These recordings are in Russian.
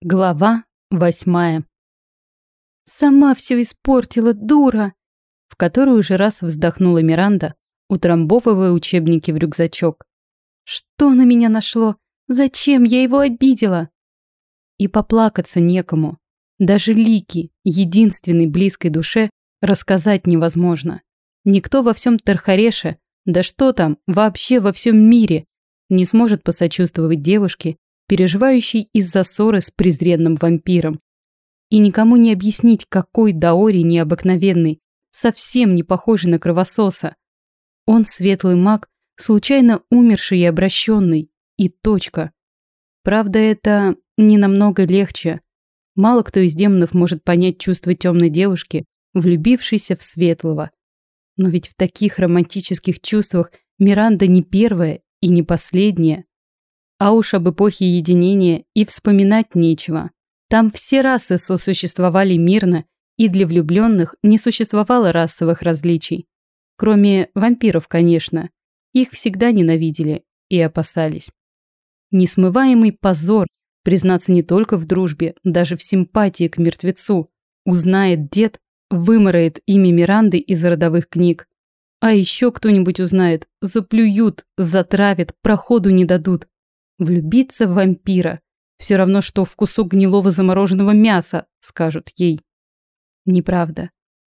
Глава восьмая. «Сама все испортила, дура!» В которую уже раз вздохнула Миранда, утрамбовывая учебники в рюкзачок. «Что на меня нашло? Зачем я его обидела?» И поплакаться некому. Даже Лики, единственной близкой душе, рассказать невозможно. Никто во всем Тархареше, да что там, вообще во всем мире, не сможет посочувствовать девушке, переживающий из-за ссоры с презренным вампиром. И никому не объяснить, какой Даори необыкновенный, совсем не похожий на кровососа. Он светлый маг, случайно умерший и обращенный, и точка. Правда, это не намного легче. Мало кто из демонов может понять чувства темной девушки, влюбившейся в светлого. Но ведь в таких романтических чувствах Миранда не первая и не последняя. А уж об эпохе единения и вспоминать нечего. Там все расы сосуществовали мирно, и для влюбленных не существовало расовых различий. Кроме вампиров, конечно. Их всегда ненавидели и опасались. Несмываемый позор признаться не только в дружбе, даже в симпатии к мертвецу. Узнает дед, выморает имя Миранды из родовых книг. А еще кто-нибудь узнает, заплюют, затравят, проходу не дадут. Влюбиться в вампира. Все равно, что в кусок гнилого замороженного мяса, скажут ей. Неправда.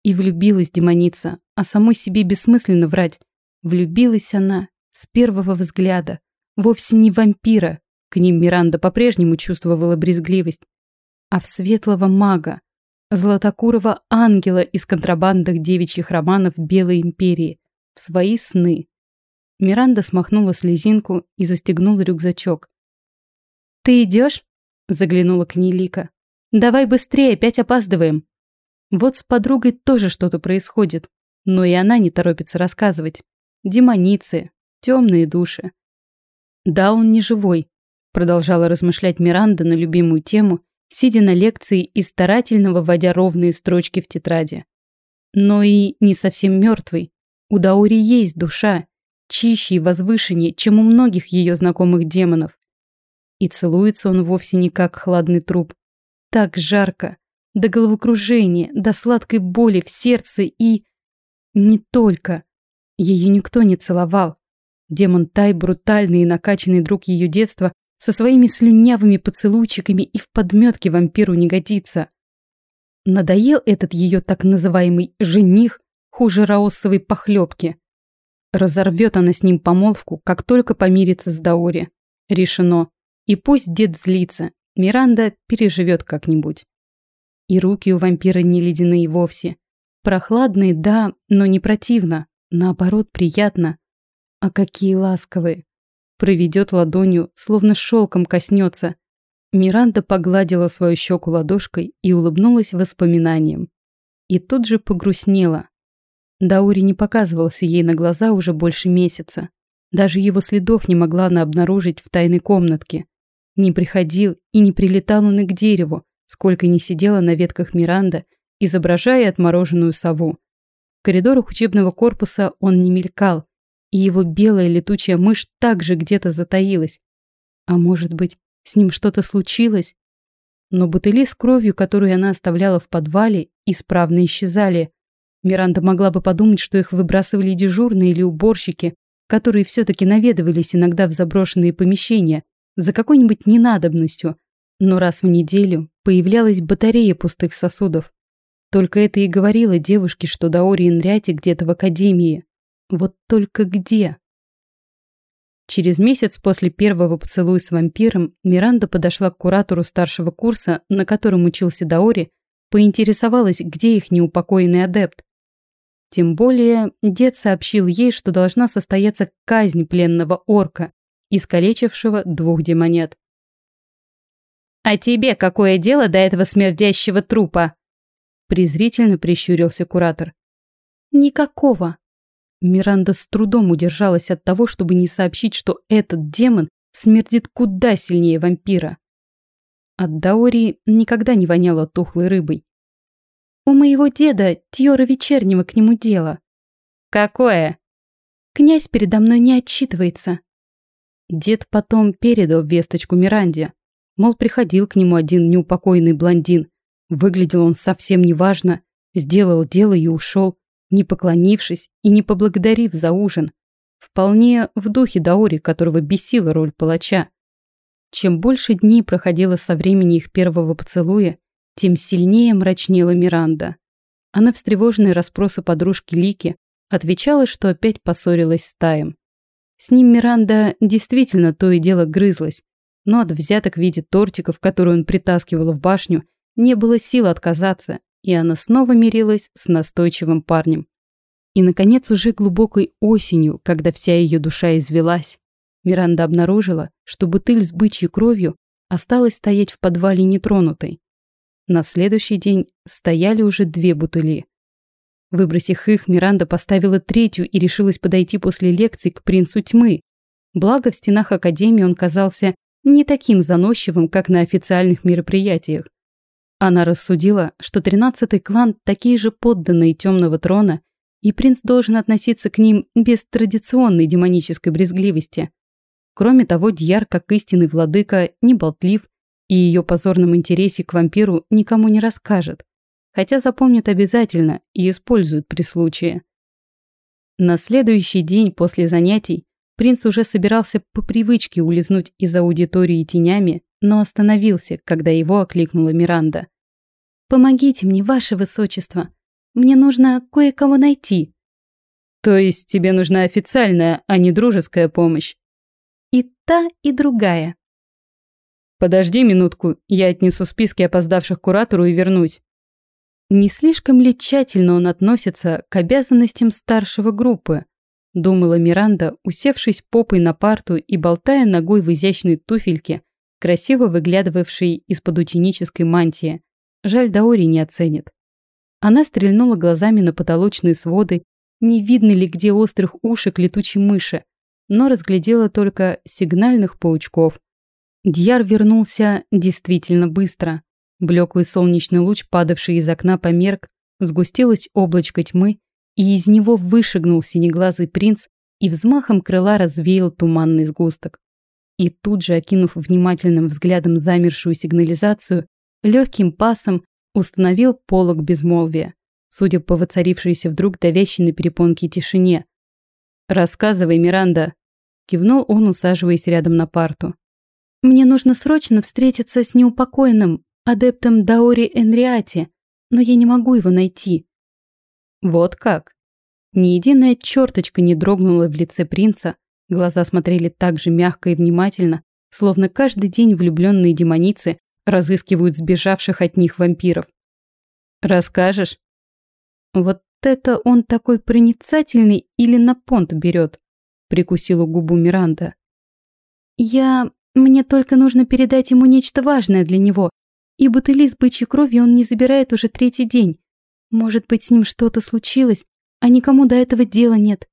И влюбилась демоница, а самой себе бессмысленно врать. Влюбилась она с первого взгляда. Вовсе не вампира. К ним Миранда по-прежнему чувствовала брезгливость. А в светлого мага. Златокурого ангела из контрабандных девичьих романов Белой Империи. В свои сны. Миранда смахнула слезинку и застегнула рюкзачок. «Ты идешь?» – заглянула к ней Лика. «Давай быстрее, опять опаздываем». Вот с подругой тоже что-то происходит, но и она не торопится рассказывать. Демоницы, темные души. «Да, он не живой», – продолжала размышлять Миранда на любимую тему, сидя на лекции и старательно выводя ровные строчки в тетради. Но и не совсем мертвый. У Даори есть душа, чище и возвышеннее, чем у многих ее знакомых демонов. И целуется он вовсе не как хладный труп. Так жарко, до головокружения, до сладкой боли в сердце и... Не только. Ее никто не целовал. Демон Тай, брутальный и накачанный друг ее детства, со своими слюнявыми поцелуйчиками и в подметке вампиру не годится. Надоел этот ее так называемый «жених» хуже раоссовой похлебки. Разорвет она с ним помолвку, как только помирится с Даори. Решено. И пусть дед злится, Миранда переживет как-нибудь. И руки у вампира не ледяные вовсе. Прохладные, да, но не противно. Наоборот, приятно. А какие ласковые. Проведет ладонью, словно шелком коснется. Миранда погладила свою щеку ладошкой и улыбнулась воспоминаниям. И тут же погрустнела. Даури не показывался ей на глаза уже больше месяца. Даже его следов не могла она обнаружить в тайной комнатке. Не приходил и не прилетал он и к дереву, сколько не сидела на ветках Миранда, изображая отмороженную сову. В коридорах учебного корпуса он не мелькал, и его белая летучая мышь также где-то затаилась. А может быть, с ним что-то случилось? Но бутыли с кровью, которую она оставляла в подвале, исправно исчезали, Миранда могла бы подумать, что их выбрасывали дежурные или уборщики, которые все-таки наведывались иногда в заброшенные помещения за какой-нибудь ненадобностью, но раз в неделю появлялась батарея пустых сосудов. Только это и говорило девушке, что Даори Инряти где-то в академии. Вот только где? Через месяц после первого поцелуя с вампиром Миранда подошла к куратору старшего курса, на котором учился Даори, поинтересовалась, где их неупокоенный адепт. Тем более дед сообщил ей, что должна состояться казнь пленного орка, искалечившего двух демонет. «А тебе какое дело до этого смердящего трупа?» презрительно прищурился куратор. «Никакого». Миранда с трудом удержалась от того, чтобы не сообщить, что этот демон смердит куда сильнее вампира. От Даори никогда не воняло тухлой рыбой, у моего деда, Тьора Вечернего, к нему дело. Какое? Князь передо мной не отчитывается. Дед потом передал весточку Миранде. Мол, приходил к нему один неупокоенный блондин. Выглядел он совсем неважно, сделал дело и ушел, не поклонившись и не поблагодарив за ужин. Вполне в духе Даори, которого бесила роль палача. Чем больше дней проходило со времени их первого поцелуя, тем сильнее мрачнела Миранда. Она встревоженной расспросы подружки Лики отвечала, что опять поссорилась с Таем. С ним Миранда действительно то и дело грызлась, но от взяток в виде тортиков, которые он притаскивал в башню, не было сил отказаться, и она снова мирилась с настойчивым парнем. И, наконец, уже глубокой осенью, когда вся ее душа извелась, Миранда обнаружила, что бутыль с бычьей кровью осталась стоять в подвале нетронутой. На следующий день стояли уже две бутыли. Выбросив их, Миранда поставила третью и решилась подойти после лекции к принцу тьмы. Благо, в стенах Академии он казался не таким заносчивым, как на официальных мероприятиях. Она рассудила, что тринадцатый клан такие же подданные темного трона, и принц должен относиться к ним без традиционной демонической брезгливости. Кроме того, Дьяр, как истинный владыка, не болтлив, и ее позорном интересе к вампиру никому не расскажет, хотя запомнит обязательно и использует при случае. На следующий день после занятий Принц уже собирался по привычке улизнуть из аудитории тенями, но остановился, когда его окликнула Миранда. «Помогите мне, ваше высочество. Мне нужно кое-кого найти». «То есть тебе нужна официальная, а не дружеская помощь?» «И та, и другая». «Подожди минутку, я отнесу списки опоздавших куратору и вернусь». Не слишком ли тщательно он относится к обязанностям старшего группы? Думала Миранда, усевшись попой на парту и болтая ногой в изящной туфельке, красиво выглядывавшей из-под ученической мантии. Жаль, Даори не оценит. Она стрельнула глазами на потолочные своды, не видно ли где острых ушек летучей мыши, но разглядела только сигнальных паучков. Дьяр вернулся действительно быстро. Блеклый солнечный луч, падавший из окна, померк, сгустилось облачко тьмы, и из него вышагнул синеглазый принц и взмахом крыла развеял туманный сгусток. И тут же, окинув внимательным взглядом замершую сигнализацию, легким пасом установил полог безмолвия, судя по воцарившейся вдруг давящей на перепонке тишине. «Рассказывай, Миранда!» – кивнул он, усаживаясь рядом на парту. «Мне нужно срочно встретиться с неупокоенным, адептом Даори Энриати, но я не могу его найти. Вот как? Ни единая черточка не дрогнула в лице принца, глаза смотрели так же мягко и внимательно, словно каждый день влюбленные демоницы разыскивают сбежавших от них вампиров. «Расскажешь?» «Вот это он такой проницательный или на понт берет?» прикусила губу Миранда. «Я... Мне только нужно передать ему нечто важное для него, и бутыли с бычьей кровью он не забирает уже третий день. Может быть, с ним что-то случилось, а никому до этого дела нет.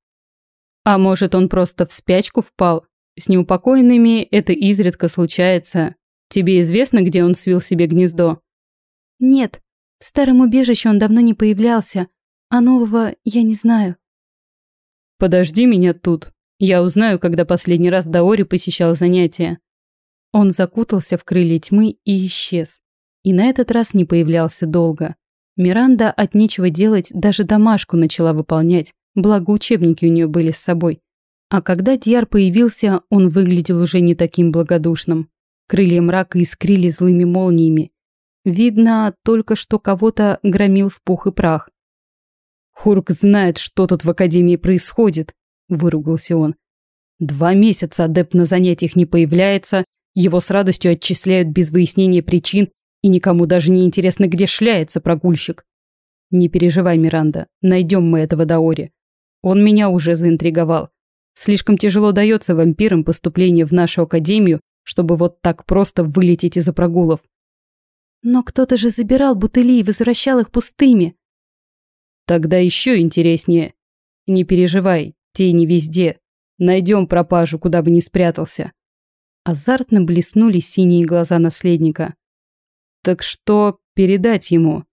А может, он просто в спячку впал? С неупокоенными это изредка случается. Тебе известно, где он свил себе гнездо? Нет, в старом убежище он давно не появлялся, а нового я не знаю. Подожди меня тут. Я узнаю, когда последний раз Даори посещал занятия. Он закутался в крылья тьмы и исчез. И на этот раз не появлялся долго. Миранда от нечего делать даже домашку начала выполнять, благо учебники у нее были с собой. А когда Дьяр появился, он выглядел уже не таким благодушным. Крылья мрака искрили злыми молниями. Видно, только что кого-то громил в пух и прах. «Хурк знает, что тут в Академии происходит», – выругался он. «Два месяца адепт на занятиях не появляется, его с радостью отчисляют без выяснения причин и никому даже не интересно, где шляется прогульщик. Не переживай, Миранда, найдем мы этого Даори. Он меня уже заинтриговал. Слишком тяжело дается вампирам поступление в нашу академию, чтобы вот так просто вылететь из-за прогулов. Но кто-то же забирал бутыли и возвращал их пустыми. Тогда еще интереснее. Не переживай, тени везде. Найдем пропажу, куда бы ни спрятался. Азартно блеснули синие глаза наследника. Так что передать ему?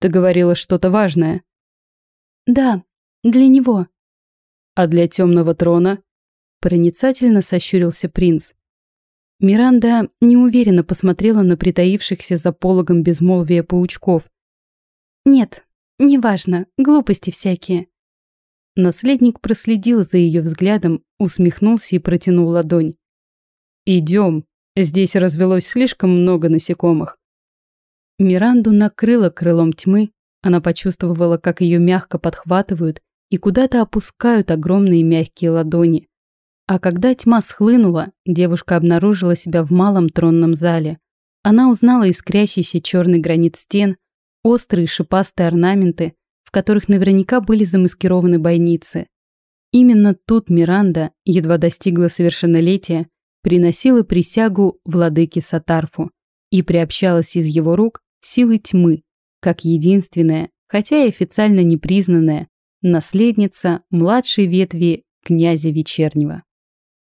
Ты говорила что-то важное. Да, для него. А для темного трона? Проницательно сощурился принц. Миранда неуверенно посмотрела на притаившихся за пологом безмолвия паучков. «Нет, неважно, глупости всякие». Наследник проследил за ее взглядом, усмехнулся и протянул ладонь. «Идем, здесь развелось слишком много насекомых». Миранду накрыло крылом тьмы, она почувствовала, как ее мягко подхватывают и куда-то опускают огромные мягкие ладони. А когда тьма схлынула, девушка обнаружила себя в малом тронном зале. Она узнала искрящийся черный гранит стен, острые шипастые орнаменты, в которых наверняка были замаскированы бойницы. Именно тут Миранда, едва достигла совершеннолетия, приносила присягу владыке Сатарфу и приобщалась из его рук силы тьмы, как единственная, хотя и официально непризнанная, наследница младшей ветви князя Вечернего.